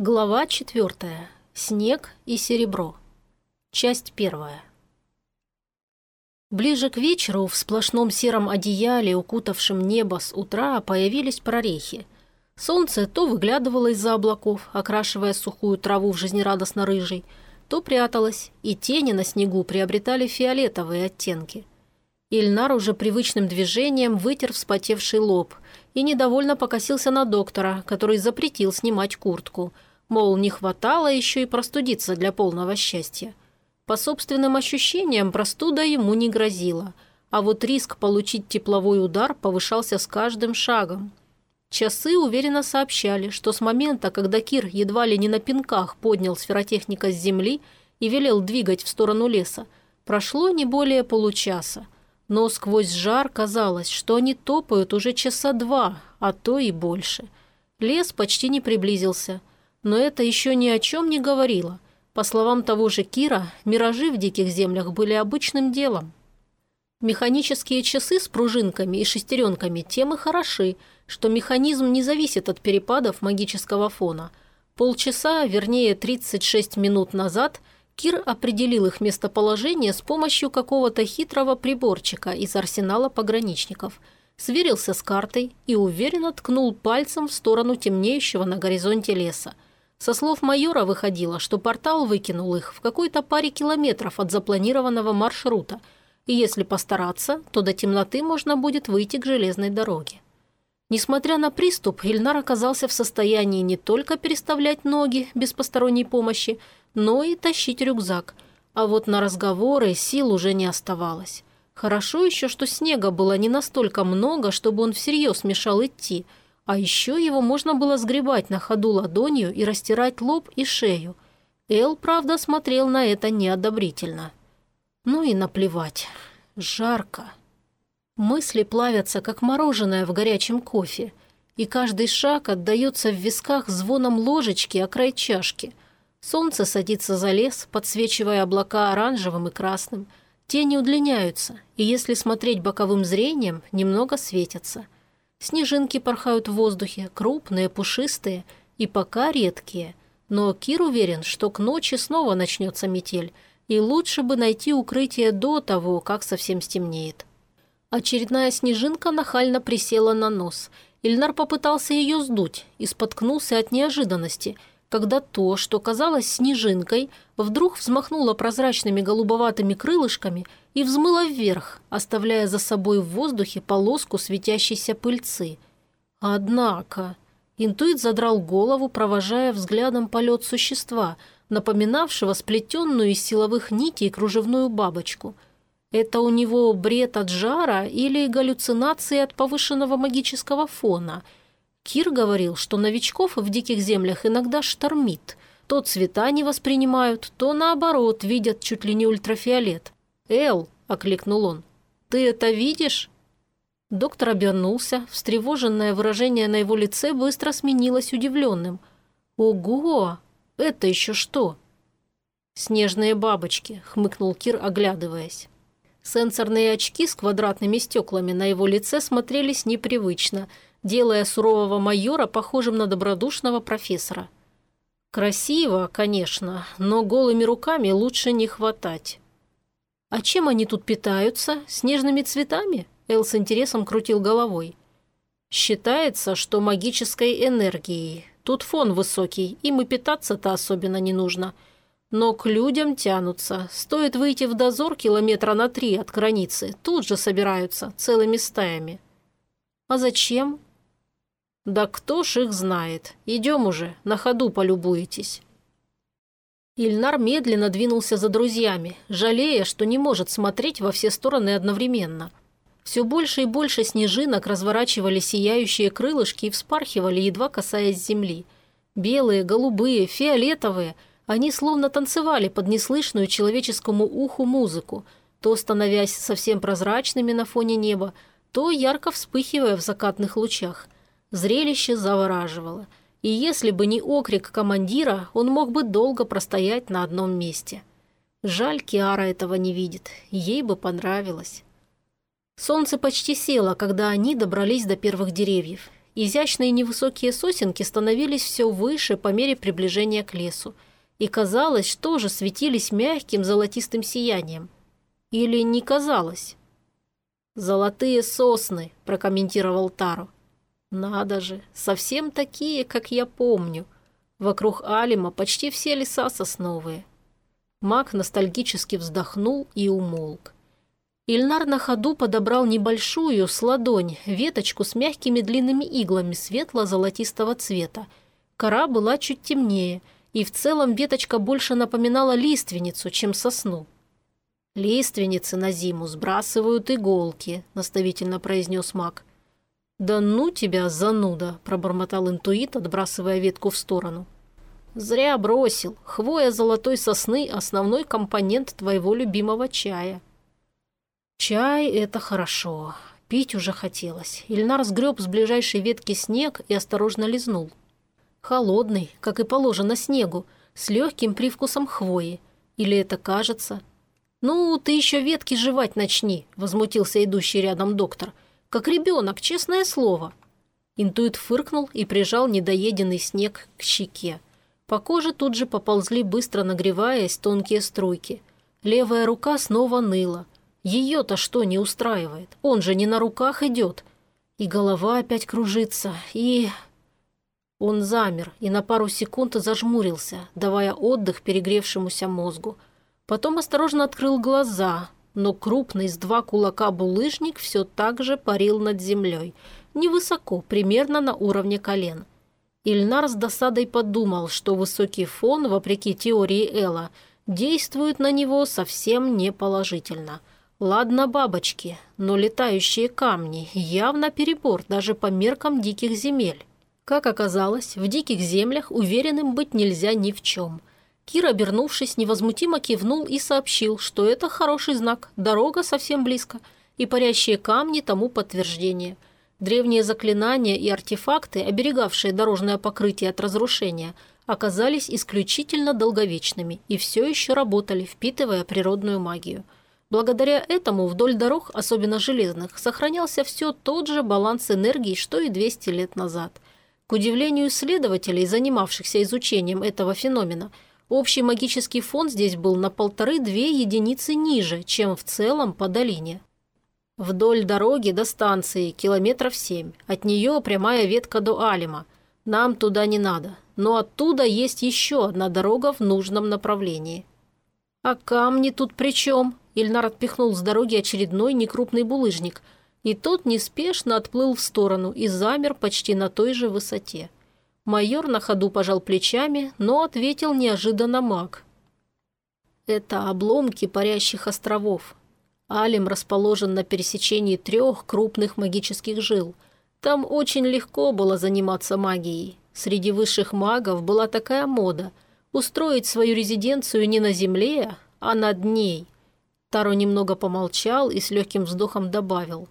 Глава четвертая. Снег и серебро. Часть первая. Ближе к вечеру в сплошном сером одеяле, укутавшем небо с утра, появились прорехи. Солнце то выглядывало из-за облаков, окрашивая сухую траву в жизнерадостно-рыжий, то пряталось, и тени на снегу приобретали фиолетовые оттенки. Ильнар уже привычным движением вытер вспотевший лоб и недовольно покосился на доктора, который запретил снимать куртку – Мол, не хватало еще и простудиться для полного счастья. По собственным ощущениям, простуда ему не грозила, а вот риск получить тепловой удар повышался с каждым шагом. Часы уверенно сообщали, что с момента, когда Кир едва ли не на пинках поднял сферотехника с земли и велел двигать в сторону леса, прошло не более получаса. Но сквозь жар казалось, что они топают уже часа два, а то и больше. Лес почти не приблизился – но это еще ни о чем не говорило. По словам того же Кира, миражи в диких землях были обычным делом. Механические часы с пружинками и шестеренками тем и хороши, что механизм не зависит от перепадов магического фона. Полчаса, вернее 36 минут назад, Кир определил их местоположение с помощью какого-то хитрого приборчика из арсенала пограничников, сверился с картой и уверенно ткнул пальцем в сторону темнеющего на горизонте леса – со слов майора выходило, что портал выкинул их в какой-то паре километров от запланированного маршрута, и если постараться, то до темноты можно будет выйти к железной дороге. Несмотря на приступ, Ильнар оказался в состоянии не только переставлять ноги без посторонней помощи, но и тащить рюкзак. А вот на разговоры сил уже не оставалось. Хорошо еще, что снега было не настолько много, чтобы он всерьез мешал идти – а еще его можно было сгребать на ходу ладонью и растирать лоб и шею. Эл, правда, смотрел на это неодобрительно. Ну и наплевать. Жарко. Мысли плавятся, как мороженое в горячем кофе, и каждый шаг отдается в висках звоном ложечки о край чашки. Солнце садится за лес, подсвечивая облака оранжевым и красным. Тени удлиняются, и если смотреть боковым зрением, немного светятся – Снежинки порхают в воздухе, крупные, пушистые и пока редкие. Но Кир уверен, что к ночи снова начнется метель, и лучше бы найти укрытие до того, как совсем стемнеет. Очередная снежинка нахально присела на нос. Ильнар попытался ее сдуть и споткнулся от неожиданности – когда то, что казалось снежинкой, вдруг взмахнуло прозрачными голубоватыми крылышками и взмыло вверх, оставляя за собой в воздухе полоску светящейся пыльцы. Однако... Интуит задрал голову, провожая взглядом полет существа, напоминавшего сплетенную из силовых нитей кружевную бабочку. Это у него бред от жара или галлюцинации от повышенного магического фона – Кир говорил, что новичков в диких землях иногда штормит. То цвета не воспринимают, то наоборот видят чуть ли не ультрафиолет. «Эл!» – окликнул он. «Ты это видишь?» Доктор обернулся, встревоженное выражение на его лице быстро сменилось удивленным. «Ого! Это еще что?» «Снежные бабочки», – хмыкнул Кир, оглядываясь. Сенсорные очки с квадратными стеклами на его лице смотрелись непривычно – делая сурового майора похожим на добродушного профессора. Красиво, конечно, но голыми руками лучше не хватать. А чем они тут питаются? Снежными цветами? Эл с интересом крутил головой. Считается, что магической энергией. Тут фон высокий, им и питаться-то особенно не нужно. Но к людям тянутся. Стоит выйти в дозор километра на три от границы, тут же собираются, целыми стаями. А зачем? «Да кто ж их знает? Идем уже, на ходу полюбуетесь». Ильнар медленно двинулся за друзьями, жалея, что не может смотреть во все стороны одновременно. Все больше и больше снежинок разворачивали сияющие крылышки и вспархивали, едва касаясь земли. Белые, голубые, фиолетовые – они словно танцевали под неслышную человеческому уху музыку, то становясь совсем прозрачными на фоне неба, то ярко вспыхивая в закатных лучах – Зрелище завораживало. И если бы не окрик командира, он мог бы долго простоять на одном месте. Жаль, Киара этого не видит. Ей бы понравилось. Солнце почти село, когда они добрались до первых деревьев. Изящные невысокие сосенки становились все выше по мере приближения к лесу, и казалось, что же светились мягким золотистым сиянием. Или не казалось? «Золотые сосны», – прокомментировал Таро. «Надо же, совсем такие, как я помню. Вокруг Алима почти все леса сосновые». Маг ностальгически вздохнул и умолк. Ильнар на ходу подобрал небольшую, с ладонь, веточку с мягкими длинными иглами светло-золотистого цвета. Кора была чуть темнее, и в целом веточка больше напоминала лиственницу, чем сосну. «Лиственницы на зиму сбрасывают иголки», – наставительно произнес маг. «Да ну тебя, зануда!» – пробормотал интуит, отбрасывая ветку в сторону. «Зря бросил. Хвоя золотой сосны – основной компонент твоего любимого чая». Чай – это хорошо. Пить уже хотелось. Ильнар сгреб с ближайшей ветки снег и осторожно лизнул. Холодный, как и положено снегу, с легким привкусом хвои. Или это кажется? «Ну, ты еще ветки жевать начни», – возмутился идущий рядом доктор. «Как ребенок, честное слово». Интуит фыркнул и прижал недоеденный снег к щеке. По коже тут же поползли, быстро нагреваясь, тонкие струйки. Левая рука снова ныла – ее-то что не устраивает? Он же не на руках идет. И голова опять кружится, и... Он замер и на пару секунд зажмурился, давая отдых перегревшемуся мозгу. Потом осторожно открыл глаза, но крупный с два кулака булыжник все так же парил над землей, невысоко, примерно на уровне колен. Ильнар с досадой подумал, что высокий фон, вопреки теории Элла, действует на него совсем не положительно – Ладно бабочки, но летающие камни явно перебор даже по меркам диких земель. Как оказалось, в диких землях уверенным быть нельзя ни в чем. Кир, обернувшись, невозмутимо кивнул и сообщил, что это хороший знак, дорога совсем близко, и парящие камни тому подтверждение. Древние заклинания и артефакты, оберегавшие дорожное покрытие от разрушения, оказались исключительно долговечными и все еще работали, впитывая природную магию – Благодаря этому вдоль дорог, особенно железных, сохранялся все тот же баланс энергии, что и 200 лет назад. К удивлению исследователей, занимавшихся изучением этого феномена, общий магический фон здесь был на полторы-две единицы ниже, чем в целом по долине. Вдоль дороги до станции километров семь. От нее прямая ветка до Алима. Нам туда не надо. Но оттуда есть еще одна дорога в нужном направлении. А камни тут при чем? Ильнар отпихнул с дороги очередной некрупный булыжник, и тот неспешно отплыл в сторону и замер почти на той же высоте. Майор на ходу пожал плечами, но ответил неожиданно маг. «Это обломки парящих островов. Алим расположен на пересечении трех крупных магических жил. Там очень легко было заниматься магией. Среди высших магов была такая мода – устроить свою резиденцию не на земле, а над ней – Таро немного помолчал и с легким вздохом добавил.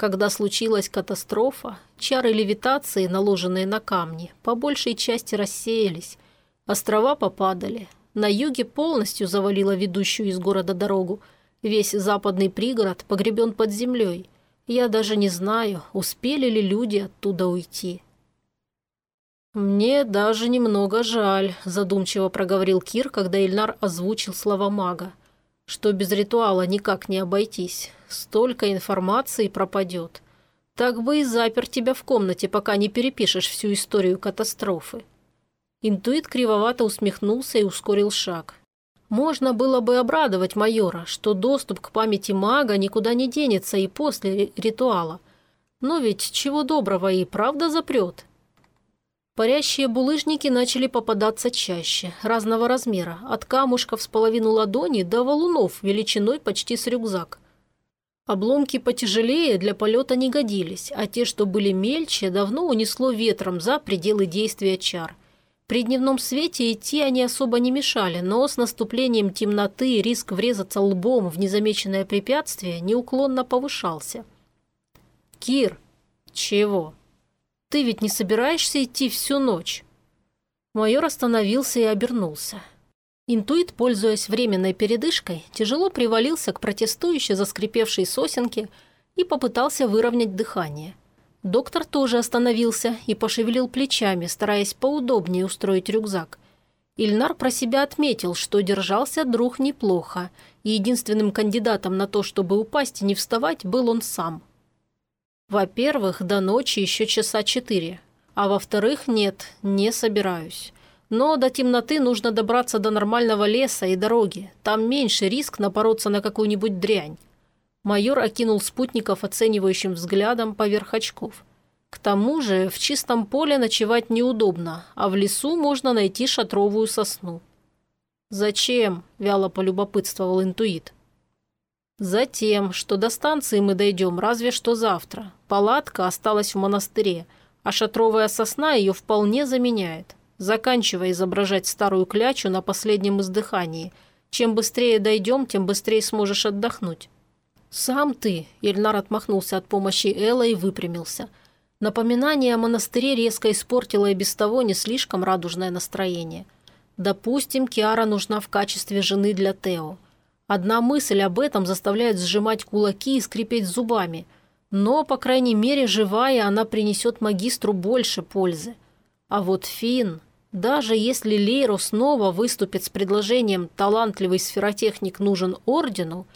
Когда случилась катастрофа, чары левитации, наложенные на камни, по большей части рассеялись. Острова попадали. На юге полностью завалило ведущую из города дорогу. Весь западный пригород погребен под землей. Я даже не знаю, успели ли люди оттуда уйти. «Мне даже немного жаль», – задумчиво проговорил Кир, когда Ильнар озвучил слова мага что без ритуала никак не обойтись. Столько информации пропадет. Так бы и запер тебя в комнате, пока не перепишешь всю историю катастрофы». Интуит кривовато усмехнулся и ускорил шаг. Можно было бы обрадовать майора, что доступ к памяти мага никуда не денется и после ритуала. Но ведь чего доброго и правда запрет. Парящие булыжники начали попадаться чаще, разного размера, от камушков с половину ладони до валунов величиной почти с рюкзак. Обломки потяжелее для полета не годились, а те, что были мельче, давно унесло ветром за пределы действия чар. При дневном свете идти они особо не мешали, но с наступлением темноты риск врезаться лбом в незамеченное препятствие неуклонно повышался. «Кир!» «Чего?» Ты ведь не собираешься идти всю ночь?» Майор остановился и обернулся. Интуит, пользуясь временной передышкой, тяжело привалился к протестующе заскрипевшей сосенке и попытался выровнять дыхание. Доктор тоже остановился и пошевелил плечами, стараясь поудобнее устроить рюкзак. Ильнар про себя отметил, что держался друг неплохо, и единственным кандидатом на то, чтобы упасть и не вставать, был он сам. Во-первых, до ночи еще часа четыре, а во-вторых, нет, не собираюсь. Но до темноты нужно добраться до нормального леса и дороги. Там меньше риск напороться на какую-нибудь дрянь. Майор окинул спутников оценивающим взглядом поверх очков. К тому же в чистом поле ночевать неудобно, а в лесу можно найти шатровую сосну. «Зачем?» – вяло полюбопытствовал интуит. «Затем, что до станции мы дойдем разве что завтра. Палатка осталась в монастыре, а шатровая сосна ее вполне заменяет заканчивая изображать старую клячу на последнем издыхании. Чем быстрее дойдем, тем быстрее сможешь отдохнуть. «Сам ты!» – Ильнар отмахнулся от помощи Элла и выпрямился. Напоминание о монастыре резко испортило и без того не слишком радужное настроение. Допустим, Киара нужна в качестве жены для Тео. Одна мысль об этом заставляет сжимать кулаки и скрипеть зубами. Но, по крайней мере, живая, она принесет магистру больше пользы. А вот Финн... Даже если Лейро снова выступит с предложением «талантливый сферотехник нужен Ордену»,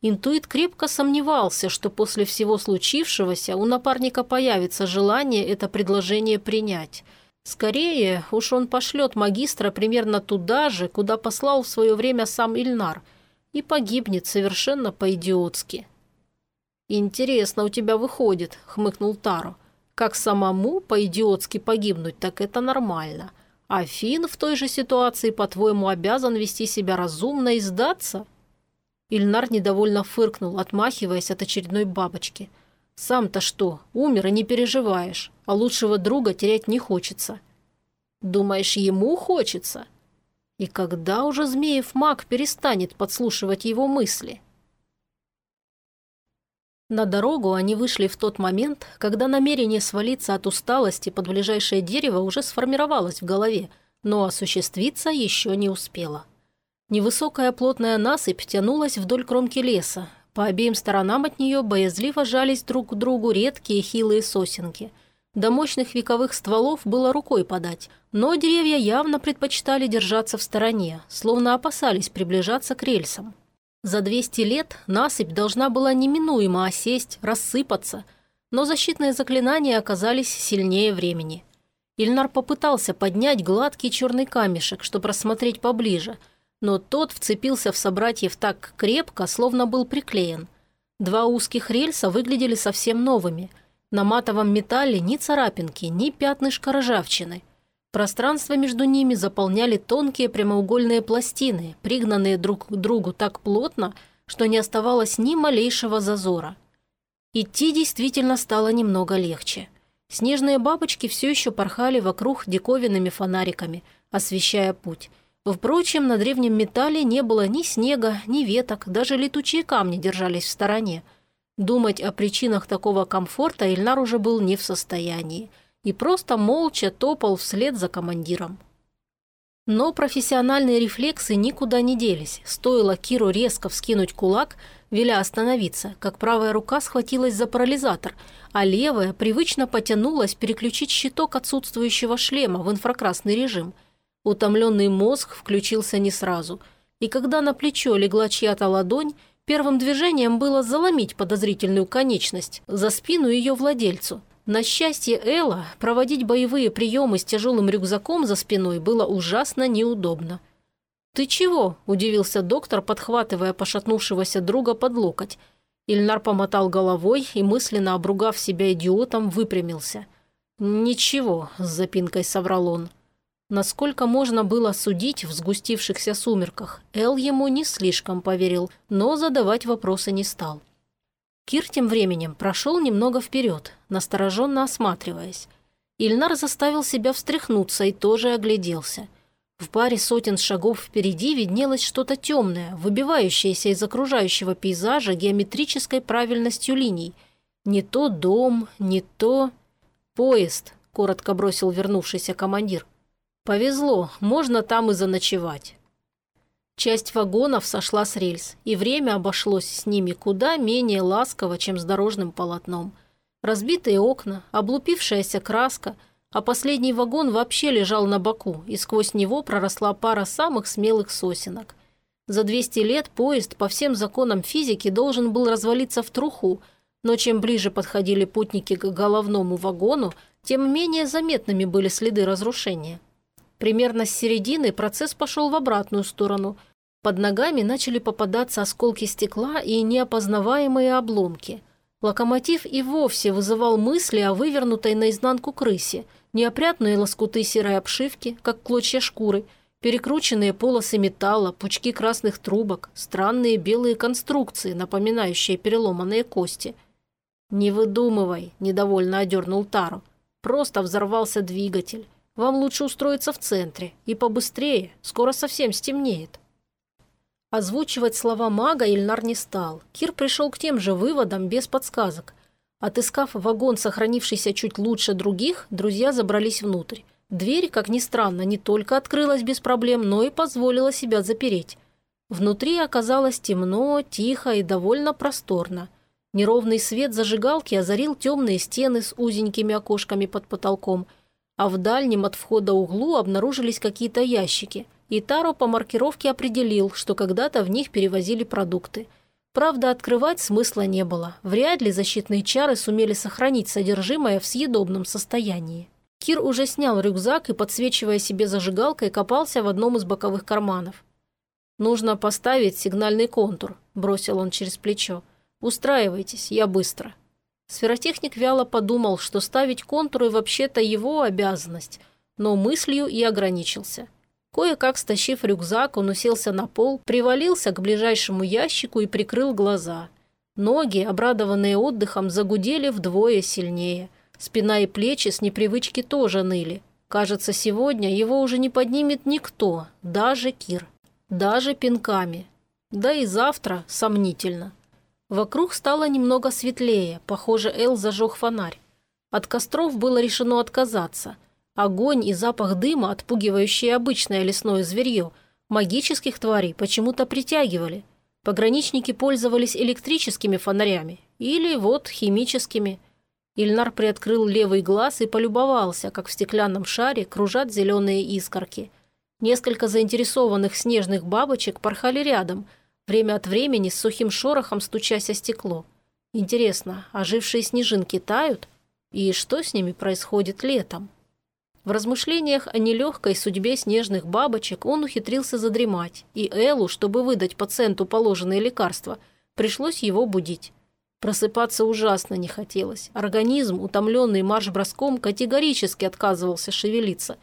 интуит крепко сомневался, что после всего случившегося у напарника появится желание это предложение принять. Скорее, уж он пошлет магистра примерно туда же, куда послал в свое время сам Ильнар, и погибнет совершенно по-идиотски. «Интересно у тебя выходит», — хмыкнул Таро. «Как самому по-идиотски погибнуть, так это нормально». А Финн в той же ситуации, по-твоему, обязан вести себя разумно и сдаться?» Ильнар недовольно фыркнул, отмахиваясь от очередной бабочки. «Сам-то что, умер и не переживаешь, а лучшего друга терять не хочется». «Думаешь, ему хочется?» «И когда уже Змеев маг перестанет подслушивать его мысли?» На дорогу они вышли в тот момент, когда намерение свалиться от усталости под ближайшее дерево уже сформировалось в голове, но осуществиться еще не успело. Невысокая плотная насыпь тянулась вдоль кромки леса. По обеим сторонам от нее боязливо жались друг к другу редкие хилые сосенки. До мощных вековых стволов было рукой подать, но деревья явно предпочитали держаться в стороне, словно опасались приближаться к рельсам. За 200 лет насыпь должна была неминуемо осесть, рассыпаться, но защитные заклинания оказались сильнее времени. Ильнар попытался поднять гладкий черный камешек, чтобы рассмотреть поближе, но тот вцепился в собратьев так крепко, словно был приклеен. Два узких рельса выглядели совсем новыми. На матовом металле ни царапинки, ни пятнышка ржавчины – Пространство между ними заполняли тонкие прямоугольные пластины, пригнанные друг к другу так плотно, что не оставалось ни малейшего зазора. Идти действительно стало немного легче. Снежные бабочки все еще порхали вокруг диковинными фонариками, освещая путь. Впрочем, на древнем металле не было ни снега, ни веток, даже летучие камни держались в стороне. Думать о причинах такого комфорта Ильнар уже был не в состоянии – и просто молча топал вслед за командиром. Но профессиональные рефлексы никуда не делись. Стоило Киру резко вскинуть кулак, веля остановиться, как правая рука схватилась за парализатор, а левая привычно потянулась переключить щиток отсутствующего шлема в инфракрасный режим. Утомленный мозг включился не сразу, и когда на плечо легла чья-то ладонь, первым движением было заломить подозрительную конечность за спину ее владельцу – на счастье Элла, проводить боевые приемы с тяжелым рюкзаком за спиной было ужасно неудобно. «Ты чего?» – удивился доктор, подхватывая пошатнувшегося друга под локоть. Ильнар помотал головой и, мысленно обругав себя идиотом, выпрямился. «Ничего», – с запинкой соврал он. Насколько можно было судить в сгустившихся сумерках, Эл ему не слишком поверил, но задавать вопросы не стал. Кир тем временем прошел немного вперед, настороженно осматриваясь. Ильнар заставил себя встряхнуться и тоже огляделся. В паре сотен шагов впереди виднелось что-то темное, выбивающееся из окружающего пейзажа геометрической правильностью линий. Не то дом, не то... «Поезд», — коротко бросил вернувшийся командир. «Повезло, можно там и заночевать». Часть вагонов сошла с рельс, и время обошлось с ними куда менее ласково, чем с дорожным полотном. Разбитые окна, облупившаяся краска, а последний вагон вообще лежал на боку, и сквозь него проросла пара самых смелых сосенок. За 200 лет поезд по всем законам физики должен был развалиться в труху, но чем ближе подходили путники к головному вагону, тем менее заметными были следы разрушения. Примерно с середины процесс пошел в обратную сторону. Под ногами начали попадаться осколки стекла и неопознаваемые обломки. Локомотив и вовсе вызывал мысли о вывернутой наизнанку крысе, неопрятные лоскуты серой обшивки, как клочья шкуры, перекрученные полосы металла, пучки красных трубок, странные белые конструкции, напоминающие переломанные кости. «Не выдумывай», – недовольно одернул Тару. «Просто взорвался двигатель. Вам лучше устроиться в центре. И побыстрее. Скоро совсем стемнеет». Озвучивать слова мага Ильнар не стал. Кир пришел к тем же выводам без подсказок. Отыскав вагон, сохранившийся чуть лучше других, друзья забрались внутрь. Дверь, как ни странно, не только открылась без проблем, но и позволила себя запереть. Внутри оказалось темно, тихо и довольно просторно. Неровный свет зажигалки озарил темные стены с узенькими окошками под потолком – а в дальнем от входа углу обнаружились какие-то ящики, и Таро по маркировке определил, что когда-то в них перевозили продукты. Правда, открывать смысла не было. Вряд ли защитные чары сумели сохранить содержимое в съедобном состоянии. Кир уже снял рюкзак и, подсвечивая себе зажигалкой, копался в одном из боковых карманов. «Нужно поставить сигнальный контур», – бросил он через плечо. «Устраивайтесь, я быстро». Сферотехник вяло подумал, что ставить контуры вообще-то его обязанность, но мыслью и ограничился. Кое-как стащив рюкзак, он уселся на пол, привалился к ближайшему ящику и прикрыл глаза. Ноги, обрадованные отдыхом, загудели вдвое сильнее. Спина и плечи с непривычки тоже ныли. Кажется, сегодня его уже не поднимет никто, даже Кир. Даже пинками. Да и завтра сомнительно. Вокруг стало немного светлее, похоже, Эл зажег фонарь. От костров было решено отказаться. Огонь и запах дыма, отпугивающие обычное лесное зверье, магических тварей почему-то притягивали. Пограничники пользовались электрическими фонарями или вот химическими. Ильнар приоткрыл левый глаз и полюбовался, как в стеклянном шаре кружат зеленые искорки. Несколько заинтересованных снежных бабочек порхали рядом – время от времени с сухим шорохом стучась о стекло. Интересно, ожившие снежинки тают? И что с ними происходит летом? В размышлениях о нелегкой судьбе снежных бабочек он ухитрился задремать, и Эллу, чтобы выдать пациенту положенные лекарства, пришлось его будить. Просыпаться ужасно не хотелось. Организм, утомленный марш-броском, категорически отказывался шевелиться.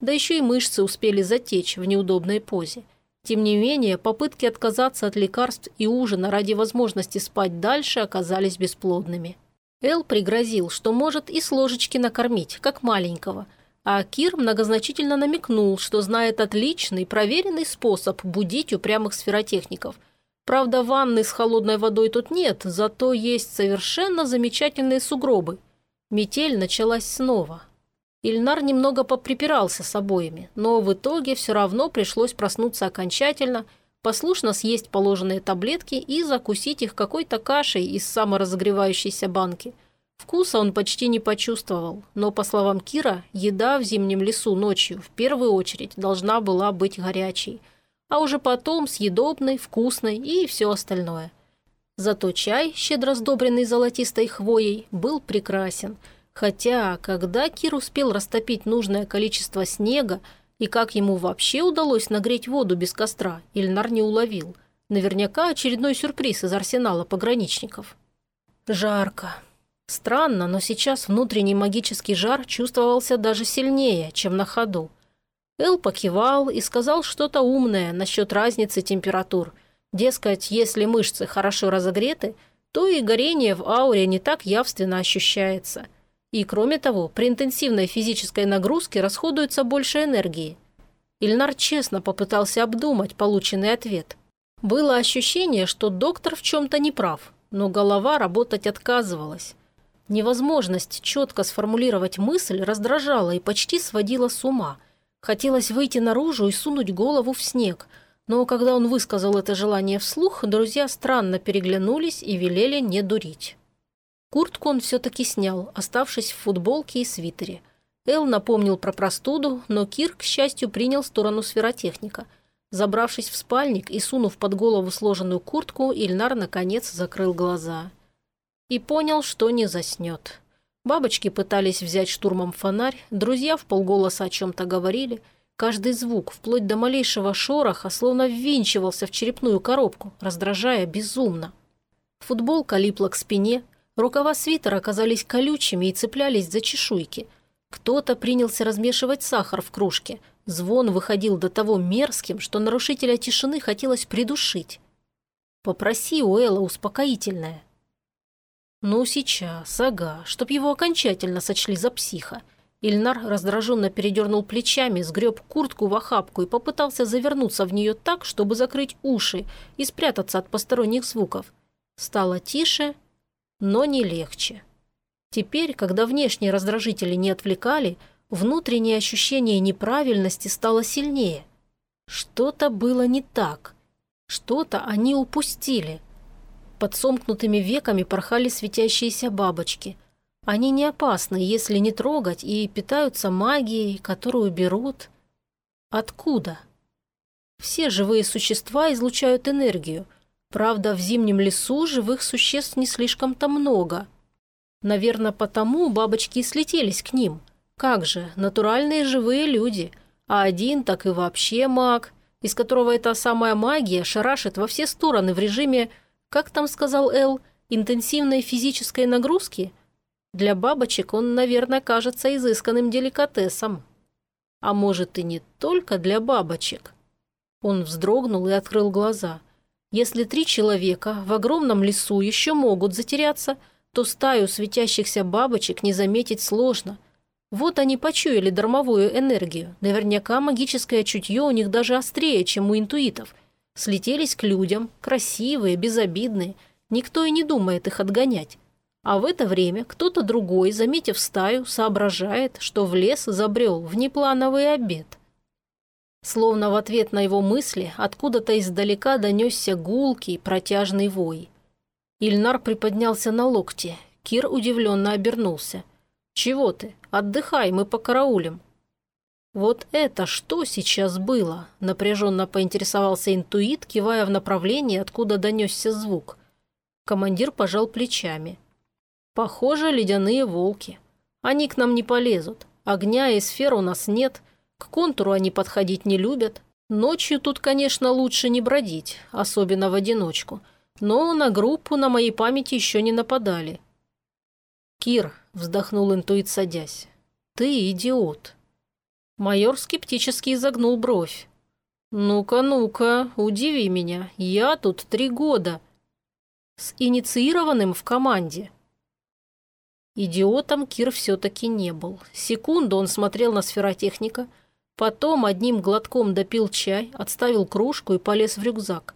Да еще и мышцы успели затечь в неудобной позе. Тем не менее, попытки отказаться от лекарств и ужина ради возможности спать дальше оказались бесплодными. Эл пригрозил, что может и с ложечки накормить, как маленького, а Кир многозначительно намекнул, что знает отличный, проверенный способ будить упрямых сферотехников. Правда, ванны с холодной водой тут нет, зато есть совершенно замечательные сугробы. Метель началась снова, Ильнар немного поприпирался с обоими, но в итоге все равно пришлось проснуться окончательно, послушно съесть положенные таблетки и закусить их какой-то кашей из саморазогревающейся банки. Вкуса он почти не почувствовал, но, по словам Кира, еда в зимнем лесу ночью в первую очередь должна была быть горячей, а уже потом съедобной, вкусной и все остальное. Зато чай, щедро сдобренный золотистой хвоей, был прекрасен – Хотя, когда Кир успел растопить нужное количество снега, и как ему вообще удалось нагреть воду без костра, Ильнар не уловил. Наверняка очередной сюрприз из арсенала пограничников. Жарко. Странно, но сейчас внутренний магический жар чувствовался даже сильнее, чем на ходу. Эл покивал и сказал что-то умное насчет разницы температур. Дескать, если мышцы хорошо разогреты, то и горение в ауре не так явственно ощущается – и кроме того, при интенсивной физической нагрузке расходуется больше энергии. Ильнар честно попытался обдумать полученный ответ. Было ощущение, что доктор в чем-то не прав, но голова работать отказывалась. Невозможность четко сформулировать мысль раздражала и почти сводила с ума. Хотелось выйти наружу и сунуть голову в снег, но когда он высказал это желание вслух, друзья странно переглянулись и велели не дурить. Куртку он все-таки снял, оставшись в футболке и свитере. Эл напомнил про простуду, но Кир, к счастью, принял сторону сферотехника. Забравшись в спальник и сунув под голову сложенную куртку, Ильнар, наконец, закрыл глаза. И понял, что не заснет. Бабочки пытались взять штурмом фонарь, друзья в полголоса о чем-то говорили. Каждый звук, вплоть до малейшего шороха, словно ввинчивался в черепную коробку, раздражая безумно. Футболка липла к спине, рукава свитера оказались колючими и цеплялись за чешуйки. Кто-то принялся размешивать сахар в кружке. Звон выходил до того мерзким, что нарушителя тишины хотелось придушить. «Попроси у Элла успокоительное». «Ну, сейчас, ага, чтоб его окончательно сочли за психа». Ильнар раздраженно передернул плечами, сгреб куртку в охапку и попытался завернуться в нее так, чтобы закрыть уши и спрятаться от посторонних звуков. Стало тише, но не легче. Теперь, когда внешние раздражители не отвлекали, внутреннее ощущение неправильности стало сильнее. Что-то было не так. Что-то они упустили. Под сомкнутыми веками порхали светящиеся бабочки. Они не опасны, если не трогать, и питаются магией, которую берут... Откуда? Все живые существа излучают энергию – Правда, в зимнем лесу живых существ не слишком-то много. Наверное, потому бабочки и слетелись к ним. Как же, натуральные живые люди. А один так и вообще маг, из которого эта самая магия шарашит во все стороны в режиме, как там сказал Эл, интенсивной физической нагрузки. Для бабочек он, наверное, кажется изысканным деликатесом. А может и не только для бабочек. Он вздрогнул и открыл глаза – если три человека в огромном лесу еще могут затеряться, то стаю светящихся бабочек не заметить сложно. Вот они почуяли дармовую энергию. Наверняка магическое чутье у них даже острее, чем у интуитов. Слетелись к людям, красивые, безобидные. Никто и не думает их отгонять. А в это время кто-то другой, заметив стаю, соображает, что в лес забрел внеплановый обед. Словно в ответ на его мысли откуда-то издалека донесся гулкий протяжный вой. Ильнар приподнялся на локте. Кир удивленно обернулся. «Чего ты? Отдыхай, мы покараулим». «Вот это что сейчас было?» – напряженно поинтересовался интуит, кивая в направлении, откуда донесся звук. Командир пожал плечами. «Похоже, ледяные волки. Они к нам не полезут. Огня и сфер у нас нет, к контуру они подходить не любят. Ночью тут, конечно, лучше не бродить, особенно в одиночку. Но на группу на моей памяти еще не нападали. «Кир», — вздохнул интуит, садясь, — «ты идиот». Майор скептически изогнул бровь. «Ну-ка, ну-ка, удиви меня. Я тут три года. С инициированным в команде». Идиотом Кир все-таки не был. Секунду он смотрел на сферотехника — Потом одним глотком допил чай, отставил кружку и полез в рюкзак.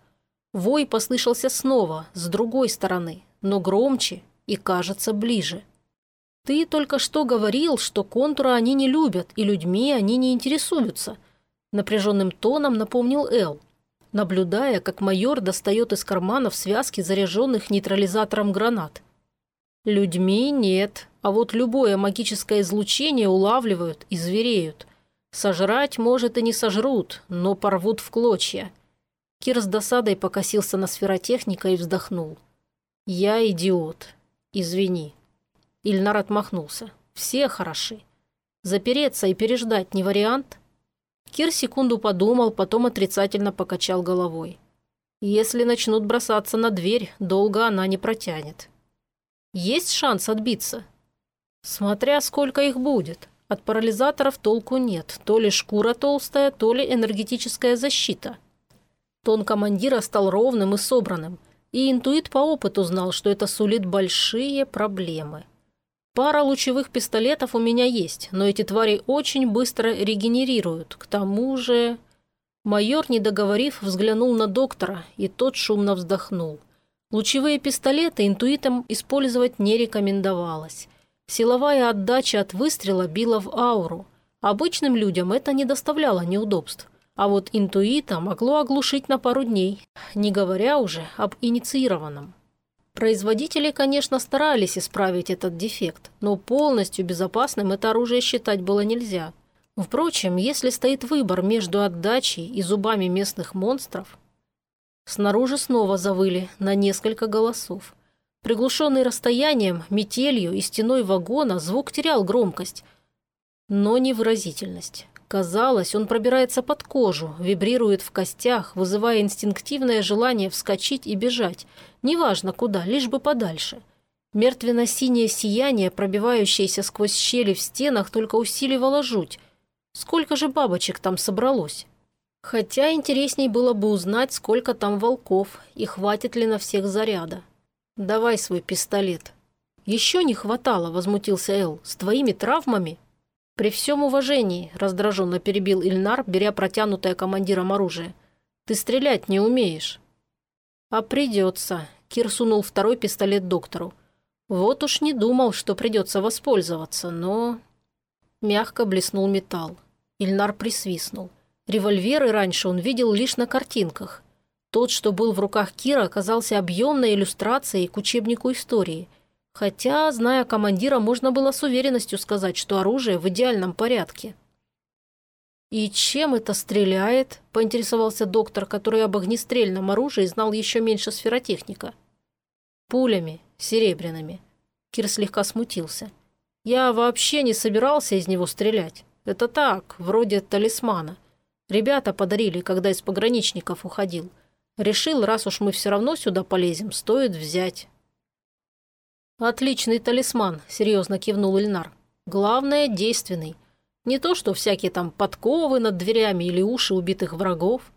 Вой послышался снова, с другой стороны, но громче и, кажется, ближе. «Ты только что говорил, что контура они не любят, и людьми они не интересуются», напряженным тоном напомнил Эл, наблюдая, как майор достает из карманов связки заряженных нейтрализатором гранат. «Людьми нет, а вот любое магическое излучение улавливают и звереют. Сожрать, может, и не сожрут, но порвут в клочья. Кир с досадой покосился на сферотехника и вздохнул. «Я идиот. Извини». Ильнар отмахнулся. «Все хороши. Запереться и переждать не вариант?» Кир секунду подумал, потом отрицательно покачал головой. «Если начнут бросаться на дверь, долго она не протянет. Есть шанс отбиться?» «Смотря сколько их будет. От парализаторов толку нет. То ли шкура толстая, то ли энергетическая защита. Тон командира стал ровным и собранным. И интуит по опыту знал, что это сулит большие проблемы. Пара лучевых пистолетов у меня есть, но эти твари очень быстро регенерируют. К тому же... Майор, не договорив, взглянул на доктора, и тот шумно вздохнул. Лучевые пистолеты интуитам использовать не рекомендовалось. Силовая отдача от выстрела била в ауру. Обычным людям это не доставляло неудобств. А вот интуита могло оглушить на пару дней, не говоря уже об инициированном. Производители, конечно, старались исправить этот дефект, но полностью безопасным это оружие считать было нельзя. Впрочем, если стоит выбор между отдачей и зубами местных монстров... Снаружи снова завыли на несколько голосов. Приглушенный расстоянием, метелью и стеной вагона, звук терял громкость, но не выразительность. Казалось, он пробирается под кожу, вибрирует в костях, вызывая инстинктивное желание вскочить и бежать. Неважно куда, лишь бы подальше. Мертвенно-синее сияние, пробивающееся сквозь щели в стенах, только усиливало жуть. Сколько же бабочек там собралось? Хотя интересней было бы узнать, сколько там волков и хватит ли на всех заряда. «Давай свой пистолет». «Еще не хватало», – возмутился Эл. «С твоими травмами «При всем уважении», – раздраженно перебил Ильнар, беря протянутое командиром оружие. «Ты стрелять не умеешь». «А придется», – Кир сунул второй пистолет доктору. «Вот уж не думал, что придется воспользоваться, но...» Мягко блеснул металл. Ильнар присвистнул. Револьверы раньше он видел лишь на картинках. Тот, что был в руках Кира, оказался объемной иллюстрацией к учебнику истории – Хотя, зная командира, можно было с уверенностью сказать, что оружие в идеальном порядке. «И чем это стреляет?» – поинтересовался доктор, который об огнестрельном оружии знал еще меньше сферотехника. «Пулями, серебряными». Кир слегка смутился. «Я вообще не собирался из него стрелять. Это так, вроде талисмана. Ребята подарили, когда из пограничников уходил. Решил, раз уж мы все равно сюда полезем, стоит взять. «Отличный талисман», – серьезно кивнул Ильнар. «Главное – действенный. Не то, что всякие там подковы над дверями или уши убитых врагов.